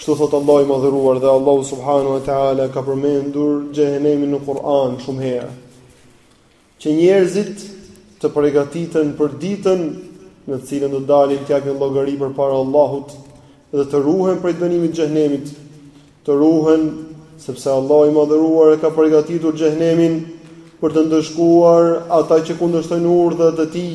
Kështu thotë Allahu i madhëruar dhe Allahu subhanahu wa taala ka përmendur xhehenemin në Kur'an shumë herë. Që njerëzit të përgatiten për ditën në të cilën do të dalin të japin llogari përpara Allahut dhe të ruhen prej dënimit të xhehenemit, të ruhen sepse Allahu i madhëruar e ka përgatitur xhehenemin për të ndëshkuar ata që kundërshtojnë urdhrat e tij.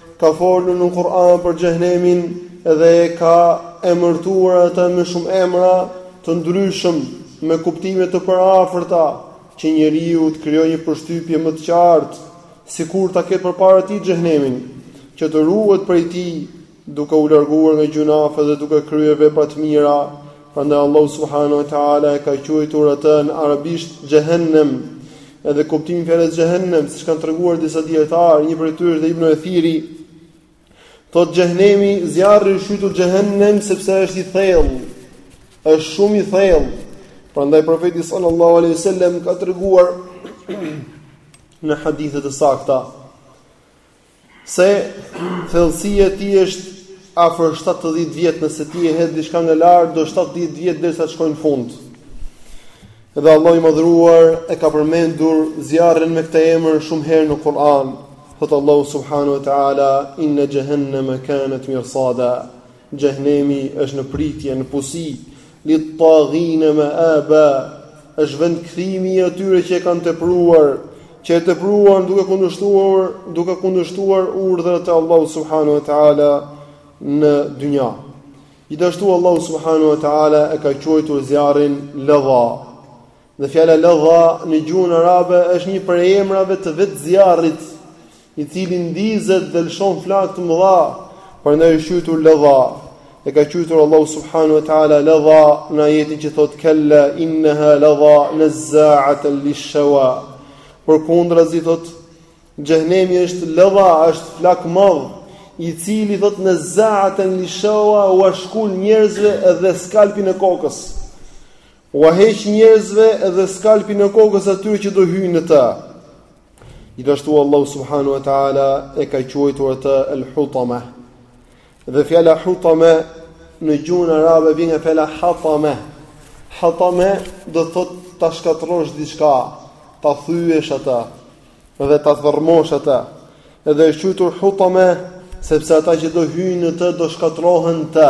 Ka folur në Kur'an për Xhehenemin dhe e ka emërtuar atë me shumë emra të ndryshëm, me kuptime të përafërta, që njeriu të krijojë një përshtypje më të qartë, sikur ta ketë përpara tij Xhehenemin, që të ruhet prej tij, duke u larguar nga gjynafet dhe duke kryer vepra të mira, prandaj Allahu subhanahu wa ta'ala e ka quajtur atë në arabisht Xhehenem. Edhe kuptimi i fjalës xhehenem, siç kanë treguar disa dietarë, një prej tyre dhe Ibn Ethiri, thotë xhehenemi, zjarri është quajtur xhehenem sepse është i thellë, është shumë i thellë. Prandaj profeti sallallahu alaihi wasallam ka treguar në hadithe të sakta Se thellësia e tij është afër shtatëdhjetë vjet nëse ti e hedh diçka nga lart do shtatëdhjetë vjet derisa të shkojë në fund. Dhe Allahu i madhëruar e ka përmendur zjarrin me këtë emër shumë herë në Kur'an. Thotë Allahu subhanahu wa ta'ala inna jahannama kanat mirsada. Xhehenemi është në pritje, në pusi, lit-taghine ma'aba, është vendkthimi i atyre që e kanë tepruar, që e tepruan duke kundërshtuar, duke kundërshtuar urdhrat e Allahut subhanahu wa taala në dynja. Gjithashtu Allahu subhanahu wa taala e ka quajtur zjarrin ladha. Dhe fjala ladha në gjuhën arabe është një prej emrave të vetë zjarrit, i cili ndizet dhe lëshon flakë të mëdha, prandaj është quajtur ladha. E ka quajtur Allahu subhanahu wa taala ladha në ajetin që thotë kalla innaha ladha nazzaatan lishawa. Përkundrazi thotë Xhehenemi është ladha, është flakë e madhe, i cili thotë nazzaatan lishawa ua shkul njerëzve edhe skalpin e kokës. Ua heq njerëzve edhe skalpin e kokës atyre që do hyjnë në të. Gjithashtu Allahu subhanahu wa taala e ka quajtur atë al-hutama. Dhe fjala hutama në gjuhën arabe vjen nga fjala hatama. Hatama do të thotë ta shkatërrosh diçka, ta thyesh atë dhe ta thërrmosh atë. Edhe është quajtur hutama sepse ata që do hyjnë në të do shkatërrohen të.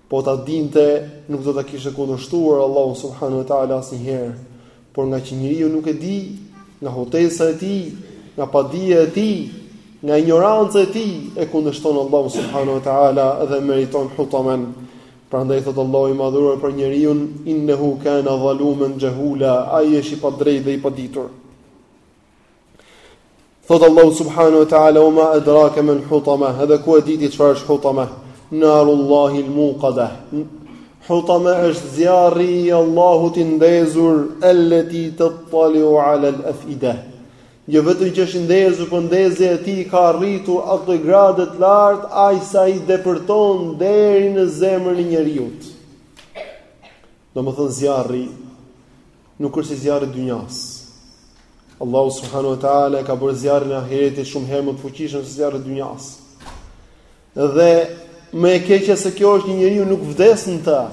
Po ta dinte, nuk do ta kishte kundërshtuar Allahun subhanahu wa ta'ala asnjëherë, por ngaqë njeriu nuk e di, nga hutesa e tij, nga padija e tij, nga injoranca e tij, e kundërshton Allahun subhanahu wa ta'ala dhe e meriton hutamen. Prandaj thotë Allah i madhëruar për njeriun, innehu kena dhalumen xhehula, ai është i padrejtë dhe i paditur. Thotë Allahu subhanahu wa taala: "Wa ma adraka mal hutama?" Edhe ku e di ti çfarë është hutama? Narullahi al-muqada. Hutama është zjarri i Allahut i ndezur, allati tattaliu ala al-afida. Jo vetëm që është i ndezur, por ndezja e tij ka arritur atë gradë të lartë aq sa i depërton deri në zemrën e njeriut. Domethënë zjarri nuk është si zjarri i dynjas. Allahu subhanahu wa taala e ka bërë zjarrin e ahiretit shumë herë më të fuqishëm se zjarri i dynjas. Dhe më e keqja se kjo është që njeriu nuk vdes në të.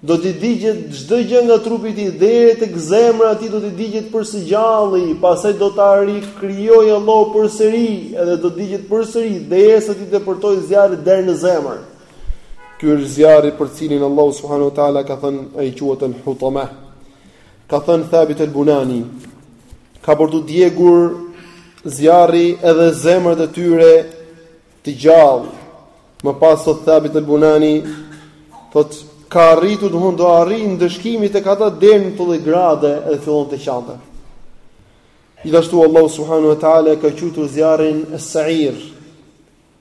Do t'i digjet çdo gjë nga trupi i tij deri tek zemra e tij do t'i digjet për së gjalli, pastaj do ta rikrijojë Allahu përsëri, edhe do të digjet përsëri derisa t'i depërtojë zjarri deri në zemër. Ky është zjarri për të cilin Allahu subhanahu wa taala ka thënë ai quhet el hutama. Ka thënë Thabit el Bunani, ka për t'u djegur zjarri edhe zemrat e tyre të gjallë. Më pas thot Thabit el Bunani thot ka arritur thotë do arrijë ndëshkimi tek ata deri në këtë lloj grade dhe fillon të qante. Gjithashtu Allahu subhanahu wa taala e ka quajtur zjarrin es-sa'ir.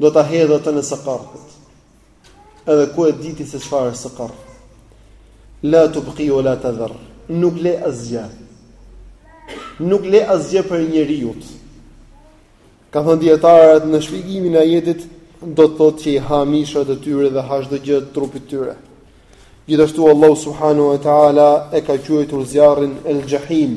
Do ta hedhë atë në Sakar. Edhe ku e di ti se çfarë është Sakar? La tubqi wa la tadhar. Nuk le asgjë. Nuk lë asgjë prej njeriut. Ka thënë dijetarët në shpjegimin e ajetit do të thotë që i ha mishrat e tyre dhe ha çdo gjë të trupit të tyre. Gjithashtu Allahu subhanahu wa taala e ka quajtur zjarrin el-jahim.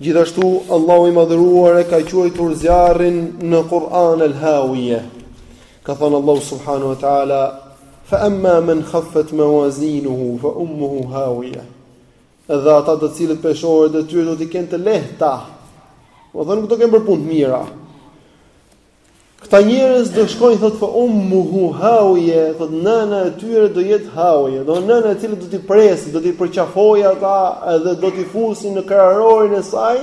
Gjithashtu, Allahu i Madhëruar e ka quajtur zjarrin në Kur'an el Hawiyah. Ka thënë Allahu subhanahu wa taala: "Fa amma man khaffat mawazinuhu fa ummuhu hawiyah." Edhe ata të cilët peshoret e tyre do t'i kenë të lehta, domethënë nuk do të kenë bërë punë të mira. Këta njerëz do shkojnë thotë fa ummuhu hawiya, thotë nëna e tyre do jetë hawiya, do nëna e cila do t'i presë, do t'i përqafojë ata edhe do t'i fusin në kraharorin e saj.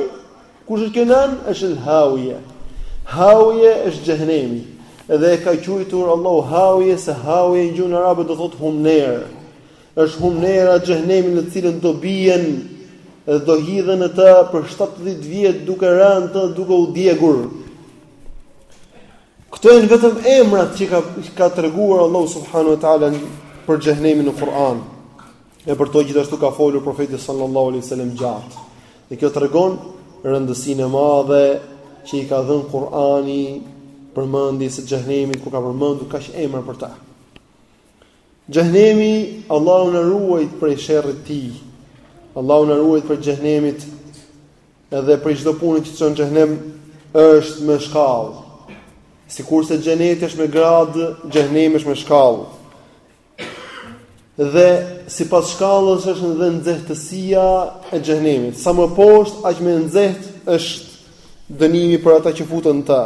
Kush është kjo nënë? Është el hawiya. Hawiya është xhehenemi. Edhe e ka quajtur Allahu hawiya se hawiya në gjuhën arabe do thotë humnerë. Është humnera e xhehenemit në të cilën do bien dhe do hidhen në të për shtatëdhjetë vjet duke rënë në të duke u djegur. Këto janë vetëm emrat që ka ka treguar Allahu subhanahu wa taala për xhehenemin në Kur'an. E për to gjithashtu ka folur profeti sallallahu alaihi wasallam gjatë. Dhe kjo tregon rëndësinë e madhe që i ka dhënë Kur'ani përmendjes së xhehenemit ku ka përmendur kaq emra për të. Xhehenemi, Allahu na ruajt prej sherrit të tij. Allahu na ruajt prej xhehenemit dhe prej çdo pune që çon në xhehenem është me shkallë. Sikurse xheneti është me gradë, xhehenemi është me shkallë. Dhe sipas shkallës është edhe nxehtësia e xhehenemit. Sa më poshtë, aq më i nxehtë është dënimi për ata që futen në të.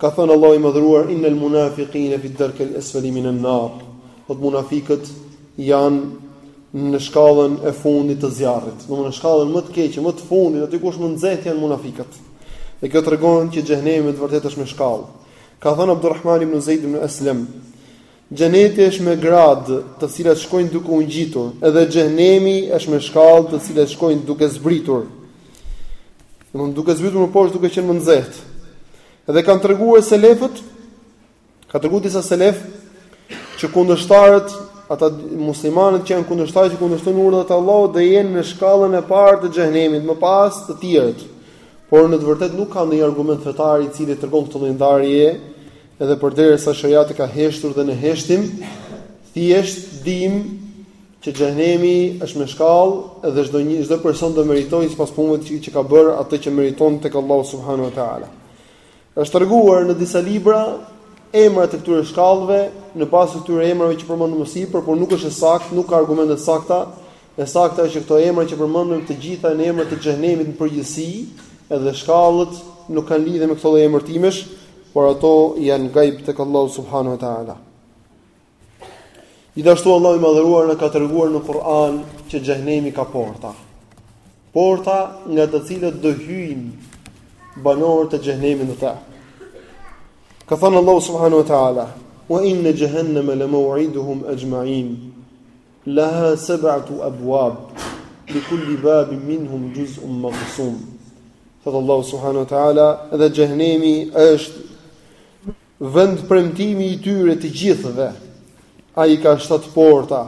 Ka thënë Allahu i Madhëruar, Innal munafiqina fi dark al asfali min an nar. Thotë munafiqët janë në shkallën e fundit të zjarrit. Do në shkallën më të keqe, më të fundit, aty ku është më nxehtë janë munafiqët. Dhe kjo tregon që xhehenemi me të vërtetë është me shkallë. Ka thënë Abdurrahman ibn Zeid ibn Aslam, Xheneti është me gradë, të cilat shkojnë duke u ngjitur, dhe xhehenemi është me shkallë, të cilat shkojnë duke zbritur. Domthonë duke zbritur më poshtë duke qenë më nxehtë. Dhe kanë treguar selefët, ka treguar disa selef që kundërshtarët, ata muslimanët që janë kundërshtarë që kundërshtojnë urdhrat e Allahut do jenë në shkallën e parë të xhehenemit, më pas të tjerët. Por në të vërtetë nuk ka ndonjë argument fetar i cili tregon këtë lloj ndarjeje Edhe përderisa sheriati ka heshtur dhe ne heshtim, thjesht dimë që xhenemi është me shkallë dhe çdo një çdo person do meritojë sipas punëve që, që ka bërë atë që meriton tek Allahu subhanahu wa taala. Është treguar në disa libra emrat e këtyre shkallëve në bazë të këtyre emrave që përmendëm më sipër, por nuk është e saktë, nuk ka argumente të sakta E sakta është që këto emra që përmendëm të gjitha janë emra të xhehenemit në përgjithësi, edhe shkallët nuk kanë lidhje me këto lloj emërtimesh, por ato janë gajb tek Allahu subhanahu wa taala. Gjithashtu Allahu i madhëruar na ka treguar në Kur'an që xhehenemi ka porta. Porta nga të cilat do hyjnë banorët e xhehenemit në të. Ka thënë Allahu subhanahu wa taala: "Wa inna jahannama la maw'iduhum ajma'in." Laha sab'atu abwab li kulli babin minhum juz'un maqsum. Thotë Allahu subhanahu wa ta'ala, dhe xhehenemi është vend premtimi i tyre të gjithëve. Ai ka shtatë porta.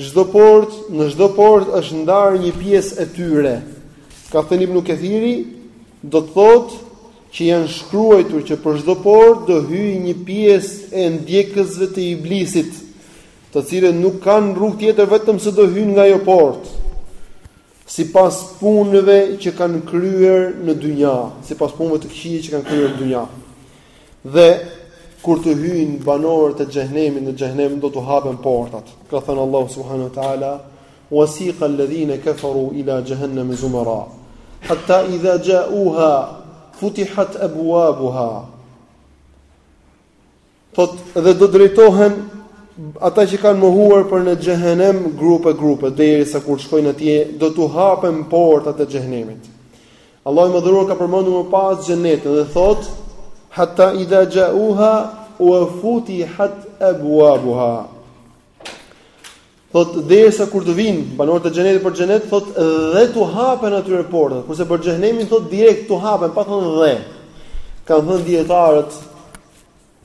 Çdo portë, në çdo portë është ndarë një pjesë e tyre. Ka thënë Ibn Kathiri, do të thotë që janë shkruajtur që për çdo portë do hyjë një pjesë e ndjekësve të iblisit. të cilët nuk kanë rrugë tjetër vetëm se do hyjnë nga ajo portë, sipas punëve që kanë kryer në dynja, sipas punëve të këqija që kanë kryer në dynja. Dhe kur të hyjnë banorët e xhehenemit në xhehenem do t'u hapen portat. Ka thënë Allahu subhanahu wa taala: "Wasiqa alladhina kafaru ila jahannam zumara, hatta idha ja'uha futihat abwabuha." Thotë, dhe do drejtohen ata që kanë mohuar për në xhehenem grupe grupe derisa kur shkojnë atje do t'u hapen portat e xhehenemit. Allahu i Madhëruar ka përmendur më pas xhenetin dhe thot hatta idha ja'uha wa futihat abwabuha. Thotë derisa kur të vijnë banorët e xhenetit për xhenet, thotë dhe tu hapen atyre portat, kurse për xhehenemin thotë direkt tu hapen pa thënë dhe. Kan thënë dijetarët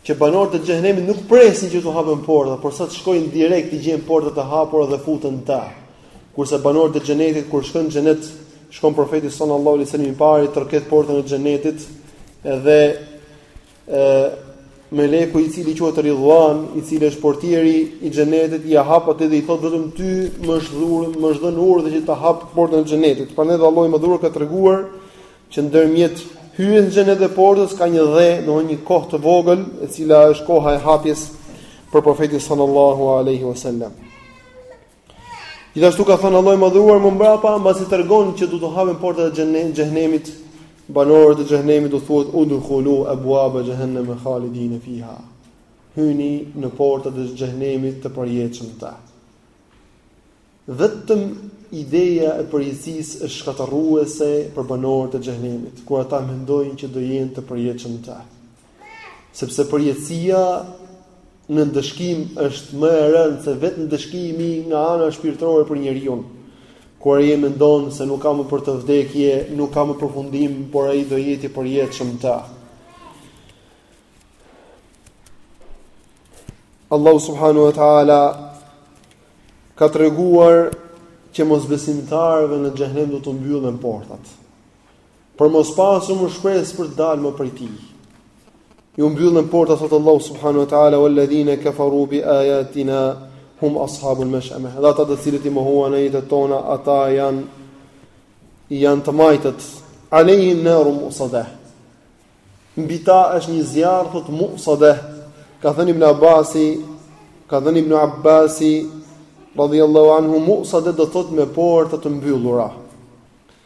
që banorët e xhehenemit nuk presin që tu hapen portat, por sa të shkojnë direkt i gjejnë portat të hapura dhe futen ta. Kurse banorët e xhenetit kur shkojnë në xhenet, shkon profeti sallallahu alaihi wasallam i pari, troket portën e xhenetit edhe ë Meleku i cili quhet Ridhuan, i cili është portieri i xhenetit, ia hap atë dhe i thotë vetëm ty më është dhurë, më është dhënë urdhër që ta hap portën e xhenetit. Prandaj Allahu i Madhëruar ka treguar që ndërmjet hyrjes në xhenet dhe portës ka një dhe, domethënë një kohë të vogël, e cila është koha e hapjes për profetin sallallahu alaihi wasallam. Gjithashtu ka thënë Allahu i Madhëruar më mbrapa, mbasi tregon që do t'u hapen portat e xhehenemit, banorëve të xhehenemit u thuhet udkhulu abwaba jahannama khalidin fiha. Hyni në portat e xhehenemit të përjetshëm ta. Vetëm ideja e përjetësisë është shkatërruese për banorët e xhehenemit, kur ata mendojnë që do jenë të përjetshëm ta. Sepse përjetësia në ndëshkim është më e rëndë se vetë ndëshkimi nga ana shpirtërore për njeriun. Kur ai mendon se nuk ka më për të vdekje, nuk ka më përfundim, por ai do jetë i përjetshëm ta. Allahu subhanahu wa taala ka treguar që mosbesimtarëve në xhehenem do t'u mbyllen portat. Për mos pasur më shpresë për të dalë më prej tij. Ju mbyllen portat thot Allahu subhanahu wa taala wal ladhina kafaru bi ayatina hum ashabul mashama. Dhe ata të cilët i mohuan ajetet tona, ata janë janë të majtët. Alejhim naru musada. Mbi ta është një zjarr thot musada. Ka thënë Ibn Abbasi, ka thënë Ibn Abbasi radhiyallahu anhu musada do thot me porta të mbyllura.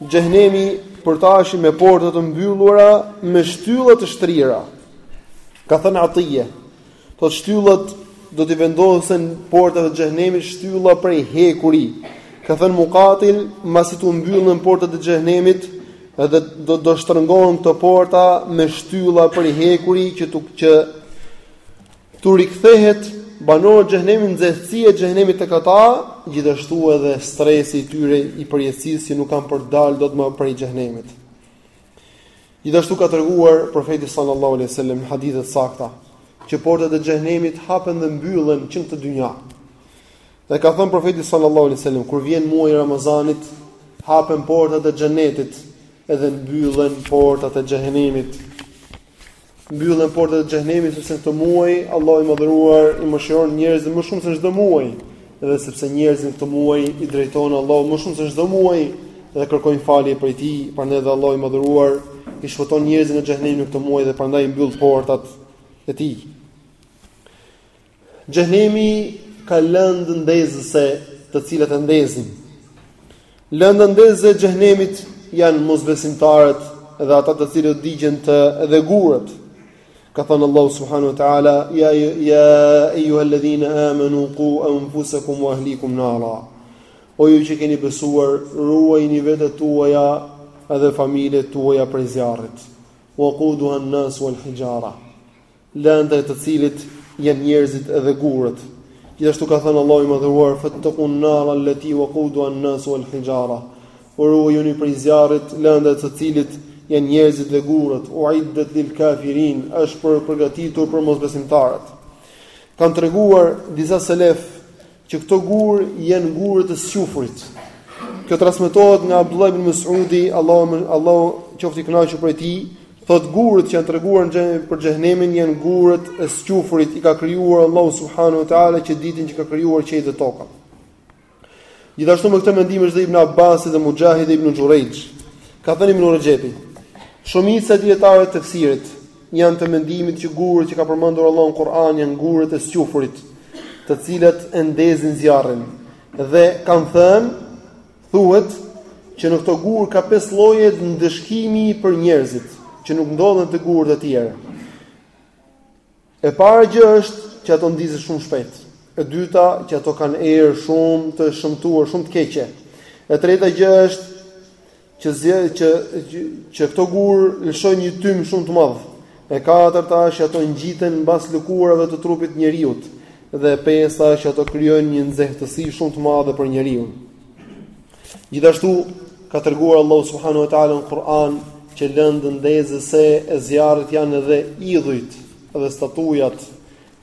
Xhehenemi për ta është me porta të mbyllura me shtylla të shtrira. Ka thënë Atije, thotë shtyllat do t'i vendosen portat e xhehenemit shtylla prej hekuri. Ka thënë Mukatil, masi të mbyllen portat e xhehenemit, edhe do do shtrëngohen këto porta me shtylla prej hekuri që tu që T'u rikthehet banorët e xhehenemit nxehtësia e xhehenemit tek ata, gjithashtu edhe stresi i tyre i përjetësisë që nuk kanë për të dalë dot më prej xhehenemit. Gjithashtu ka treguar profeti sallallahu alejhi dhe sellem në hadithe të sakta që portat e xhehenemit hapen dhe mbyllen që në këtë dynja. Dhe ka thënë profeti sallallahu alejhi dhe sellem kur vjen muaji i Ramazanit hapen portat e xhenetit edhe mbyllen portat e xhehenemit. mbyllen portat e xhehenemit sepse në këtë muaj Allahu i madhëruar i mëshiron njerëzit më shumë se në çdo muaj dhe sepse njerëzit në këtë muaj i drejtohen Allahut më shumë se në çdo muaj dhe kërkojnë falje prej tij prandaj dhe Allahu i madhëruar s'i fut njerëzit në xhehenem në këtë muaj dhe prandaj i mbyll portat e tij Xhehenemi ka lëndë ndezëse, të cilat e ndezin. Lënda ndezëse e xhehenemit janë mosbesimtarët dhe ata të cilët digjen në të dhe gurët. Ka thënë Allahu subhanahu wa taala: "Ya, ya ayyuhalladhina amanu qu anfusakum wa ahlikum nara." O ju që keni besuar, ruajini vetet tuaja dhe familjet tuaja prej zjarrit. Wa quduha an-nasu wal hijara. Lëndë e të cilit janë njerëzit dhe gurët. Gjithashtu ka thënë Allahu i Madhëruar: "Fattaqun nara allati waquduha an-nasu wal hijara." U ruajuni prej zjarrit, lëndë e të cilit janë njerëzit dhe gurët, u iddet lil kafirin, është për përgatitur për mosbesimtarët. Kan treguar disa selef Që këto gurë janë gurë të squfurit. Kjo transmetohet nga Abdullah ibn Mas'udi, Allahu Allahu qoftë i kënaqur prej tij, thotë gurët që janë treguar në për xhehenemin janë gurët e squfurit i ka krijuar Allahu subhanahu wa taala që ditën që ka krijuar qiejt dhe tokën. Gjithashtu me këtë mendim është dhe Ibn Abbasi dhe Mujahid dhe Ibn Jurayj. Ka thënë Ibn Rajabi. Shumica e dietarëve të tefsirit Janë të mendimit që gurët që ka përmendur Allahu në Kur'an janë gurët e squfurit, të cilët e ndezin zjarrin. Dhe kanë thënë, thuhet që në këto gurë ka pesë lloje ndëshkimi për njerëzit, që nuk ndodhen te gurët e tjerë. E para gjë është që ato ndizen shumë shpejt. E dyta që ato kanë erë shumë të shëmtuar, shumë të keqe. E treta gjë është që zje që që këto gurë lëshojnë një tym shumë të madh. E katërta është që ato ngjiten mbas lëkurave të trupit të njeriu. Dhe e pesta është që ato krijojnë një nxehtësi shumë të madhe për njeriun. Gjithashtu ka treguar Allahu subhanahu wa taala në Kur'an që lëndë ndezëse e zjarrit janë edhe idhujt dhe statujat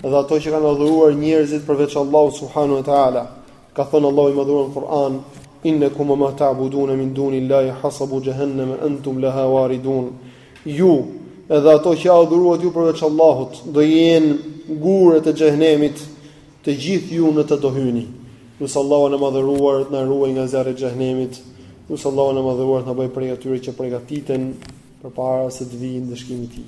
dhe ato që kanë adhuruar njerëzit përveç Allahu subhanahu wa taala. Ka thënë Allahu i Madhëruar në Kur'an, Innakum wa ma ta'budun min dunillahi hasabu jahannama antum laha waridun. Ju, edhe ato që adhuruat ju përveç Allahut, do jenë gurë të xhehenemit, të gjithë ju në të do hyni. Lusim Allahun e madhëruar të na ruaj nga zjarri i xhehenemit, lusim Allahun e madhëruar të na bëjë prej atyre që përgatiten përpara se të vijë ndëshkimi i tij.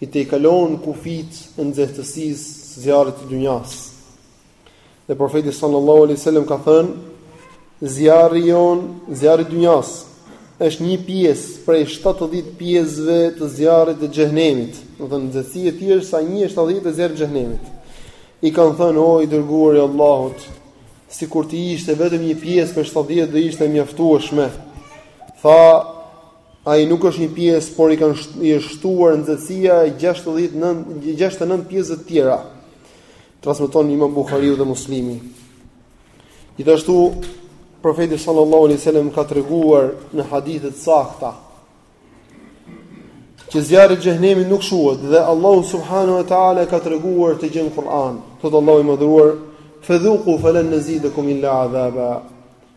i tejkalon kufijtë e nxehtësisë së zjarrit të dunjas. Dhe profeti sallallahu alaihi wasallam ka thënë, zjarri jonë, zjarri i dunjas është një pjesë prej 70 pjesëve të zjarrit të xhehenemit. Do të thotë nxehtësia e tij është sa 1/70 e zjarrit të xhehenemit. I kanë thënë o i dërguari i Allahut, sikur të ishte vetëm një pjesë prej 70 do ishte mjaftueshme. Tha Ai nuk është një pjesë, por i kanë i është shtuar nxehtësia e gjashtëdhjetë e nëntë gjashtëdhjetë e nëntë pjesëve të tjera. Transmeton Imam Buhariu dhe Muslimi. Gjithashtu Profeti sallallahu alaihi wasallam ka treguar në hadithe të sakta që zjarri i xhehenemit nuk shuhet dhe Allahu subhanahu wa taala ka treguar këtë gjë në Kur'an. Thotë Allahu i madhëruar: "Fadhuqu falan nazidakum illa adhaba."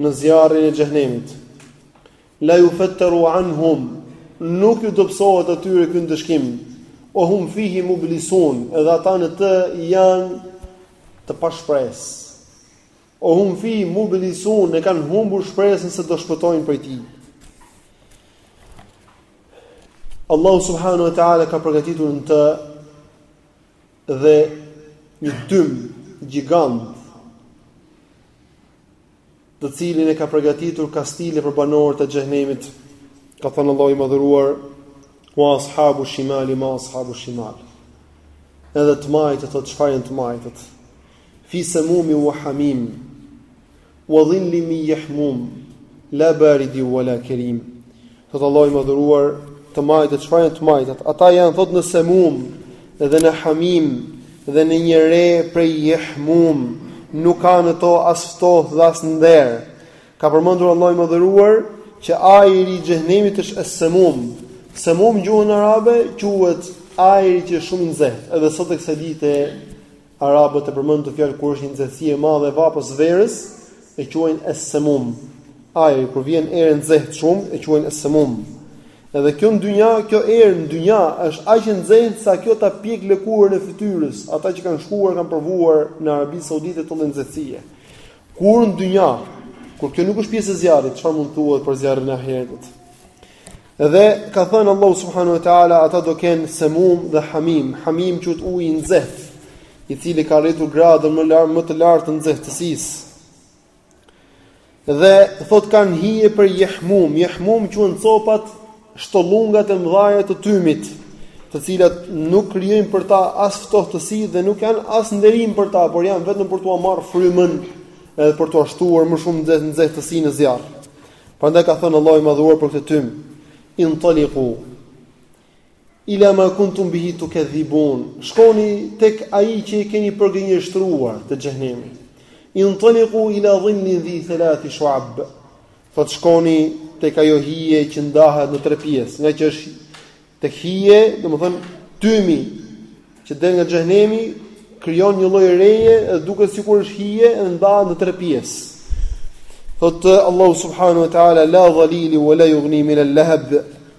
në zjarrin e xhehenemit. La yufattaru anhum nuk ju dobësohet atyre ky ndëshkim. O hum fihi mublisun, edhe ata në të janë të pashpresë. O hum fihi mublisun, e kanë humbur shpresën se do shpëtojnë prej tij. Allahu subhanahu wa taala ka përgatitur në të dhe një tym gjigant të cilin e ka përgatitur kastile për banorët e xhehenemit ka thënë Allahu i madhëruar wa ashabu shimali ma ashabu shimal edhe të majtët thotë çfarë janë të majtët fi semumi wa hamim Wa dhilli min jahmum la baridi wa la kerim Thotë Allahu i madhëruar të majtët çfarë janë të majtët ata janë thotë në semum dhe në hamim dhe në një re prej jahmum nuk ka në to as ftohtë dhe as nder ka përmendur Allahu i madhëruar që ajri i xhenemit është es-semum semum gjuhën arabe quhet ajri që është shumë i nxehtë edhe sot e kësaj dite Arabët e përmendin këtë fjalë kur është një nxehtësi e madhe e vapës verës, e quajnë es-samum. Ajri kur vjen erë e nxehtë shumë, e quajnë es-samum. Edhe kjo në dynja, kjo erë në dynja është aq e nxehtë sa kjo ta pjek lëkurën e fytyrës. Ata që kanë shkuar kanë provuar në Arabinë Saudite këtë nxehtësi. Kur në dynja, kur kjo nuk është pjesë e zjarrit, çfarë mund të thuhet për zjarrin e ahiretit? Dhe ka thënë Allahu subhanahu wa taala ata do kenë semum dhe hamim, hamim quhet ujë i nxehtë, i cili ka arritur gradën më lart më të lartë të nxehtësisë. Dhe thot kanë hije prej jehmum, jehmum quhen copat shtollungat e mëdha të tymit, të cilat nuk krijojnë për ta as ftohtësi dhe nuk janë as nderim për ta, por janë vetëm për t'ua marrë frymën edhe për t'ua shtuar më shumë nxehtësi në zjarr. Prandaj ka thënë Allahu i Madhëruar për këtë tym, Intaliqu ila ma kuntum bihi tukadhibun. Shkoni tek ai që e keni përgënjeshtruar, te xhehenemi. Intaliqu ila dhillin dhi thalathi shu'ab. Thot shkoni tek ajo hije që ndahet në tre pjesë, ngaqë është Te hije, domethënë tymi që del nga xhehenemi krijon një lloj reje dhe duket sikur është hije dhe ndahet në tre pjesë. Thot Allahu subhanahu wa taala la zalili wa la yughni min al-lahab.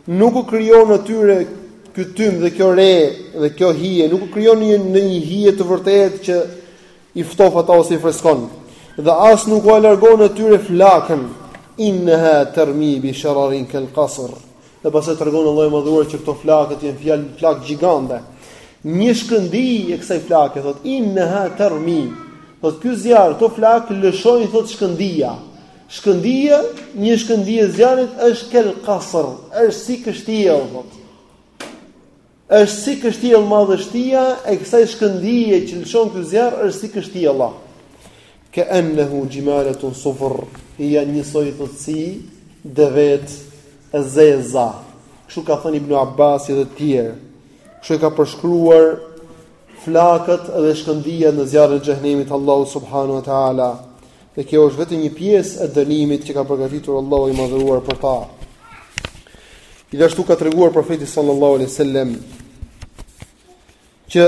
Nuk u krijon atyre ky tym dhe kjo re dhe kjo hije, nuk u krijon një në një hije të vërtetë që i ftof ata ose i freskon. Dhe as nuk ua largon atyre flakën. Inha tarmi bi shararin kal qasr. Dhe pastaj tregon Allahu i Madhëruar që këto flakë të jenë fjalë flakë gjigante. Një shkëndijë e kësaj flake thot inha tarmi. Thot ky zjarr, këto flakë lëshojnë thot shkëndija. Shkëndija, një shkëndijë e zjarrit është kal qasr, është si kështjellë thot. Është si kështjellë madhështia e kësaj shkëndije që lëshon ky zjarr është si kështjella. Ka'annahu jimalatun sufr, janë njësoj thotë si devet e zeza. Kështu ka thënë Ibn Abbasi dhe të tjerë. Kështu e ka përshkruar flakët dhe shkëndijat në zjarrin e xhehenemit Allahu subhanahu wa taala. Dhe kjo është vetëm një pjesë e dënimit që ka përgatitur Allahu i Madhëruar për ta. Gjithashtu ka treguar profeti sallallahu alaihi wasallam që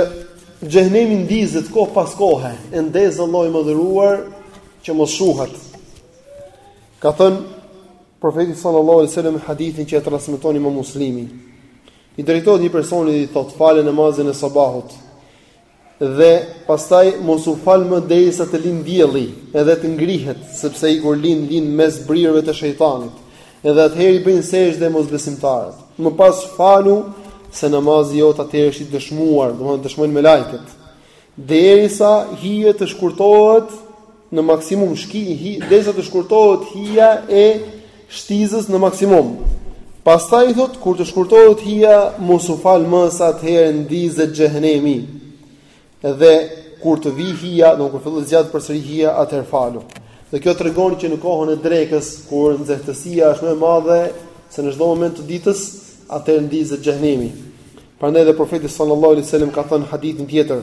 xhehenemi ndizet kohë pas kohe, e ndez Allahu i Madhëruar që mos shuhet. Ka thënë profeti sallallahu alaihi wasallam hadithin që e transmeton Imam Muslimi. I drejtohet një personi i thotë fale namazin e sabahut. Dhe pastaj mos u fal më derisa të lind dielli, edhe të ngrihet, sepse ai kur lind lind mes brirëve të shejtanit, edhe atëherë i bëjnë sejdë mosbesimtarët. Më pas falu, se namazi yt atëherë është i dëshmuar, domethënë dëshmojnë melaiket. Derisa hija të shkurtohet, në maksimum shki hi derisa të shkurtohet hija e shtizës në maksimum. Pastaj i thotë kur të shkurtohet hija mos u fal më se atëherë ndizet xhehenemi. Dhe kur të vi hija, domethënë kur fillon e zgjatet përsëri hija atëherë falu. Dhe kjo tregon që në kohën e drekës kur nxehtësia është më e madhe se në çdo moment të ditës, atëherë ndizet xhehenemi. Prandaj dhe profeti sallallahu alaihi wasallam ka thënë hadithin tjetër,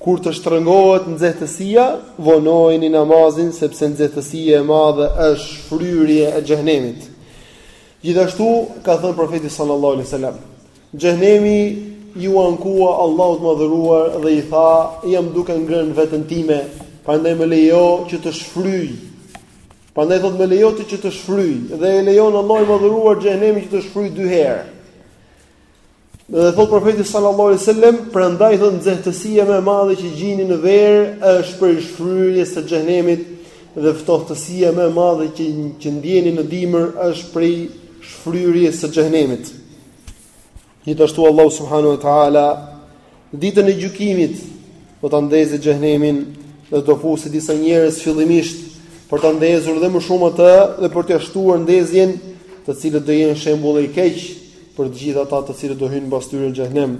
Kur të shtrëngohet nxehtësia, vonojeni namazin sepse nxehtësia e madhe është shfryrje e xhehenemit. Gjithashtu ka thënë profeti sallallahu alaihi wasallam, xhehenemi iu ankua Allahut të madhëruar dhe i tha, jam duke ngrënë veten time, prandaj më lejo që të shfryj. Prandaj thotë më lejo që të shfryj dhe e lejon Allahu i madhëruar xhehenemin që të shfryj dy herë. Dhe thotë profeti sallallahu alaihi wasallam, prandaj thotë nxehtësia më e madhe që gjini në verë është prej shfryrjes së xhehenemit dhe ftohtësia më e madhe që që ndjeni në dimër është prej shfryrjes së xhehenemit. Gjithashtu Allahu subhanahu wa taala Në ditën e gjykimit do ta ndezë xhehenemin dhe do fusi disa njerëz fillimisht për ta ndezur dhe më shumë atë dhe për t'ia shtuar ndezjen, të cilët do jenë shembull i keq për të gjithë ata të cilët do hyjnë mbas tyre në xhehenem.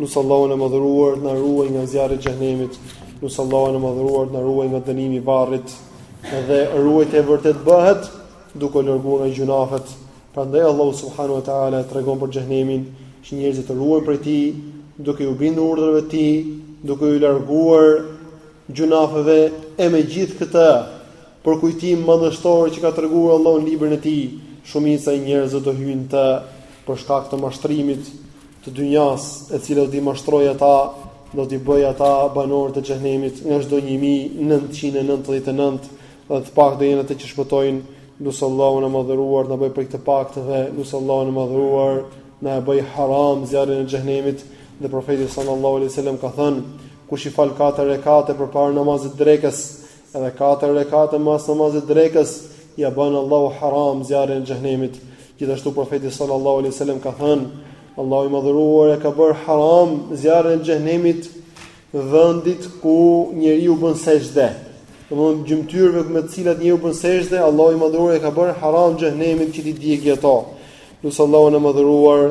Lus Allahun e madhëruar të na ruaj nga zjarri i xhehenemit. Lus Allahun e madhëruar të na ruaj nga dënimi i varrit. Dhe ruajtja e vërtetë bëhet duke u larguar nga gjynahet Prandaj Allahu subhanahu wa taala tregon për xhehenemin që njerëzit të ruhen prej tij, duke iu bindur urdhrave të tij, duke iu larguar gjynaheve e me gjithë këtë përkujtim madhështor që ka treguar Allahu në librin e tij, shumica e njerëzve do hyjnë në të për shkak të mashtrimit të dynjasë, e cila do t'i mashtrojë ata, do t'i bëjë ata banorë të xhehenemit nga çdo 1999 dhe të paktë do jenë ata që shpëtojnë, lus Allahun e madhëruar të na bëjë prej të paktëve, lus Allahun e madhëruar na e bëjë haram zjarrin e xhehenemit, dhe profeti sallallahu alaihi wasallam ka thënë, kush i fal katër rekate përpara namazit të drekës, edhe katër rekate mas namazit të drekës, ia bën Allahu haram zjarrin e xhehenemit. Gjithashtu profeti sallallahu alaihi wasallam ka thënë, Allahu i madhëruar e ka bërë haram zjarrin e xhehenemit, vendit ku njeriu bën sexhde. Domthon gjymtyrëve me të cilat njeriu bën sexhde, Allahu i madhëruar e ka bërë haram xhehenemin që t'i djegi ato. Lus Allahun e madhëruar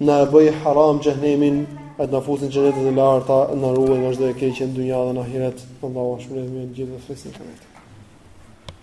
na e bëj haram xhehenemin, e të na fusi në xhenetet e larta, e na ruaj nga çdo e keqe në dynja dhe në ahiret. Allahu shpërblim gjithë pjesën e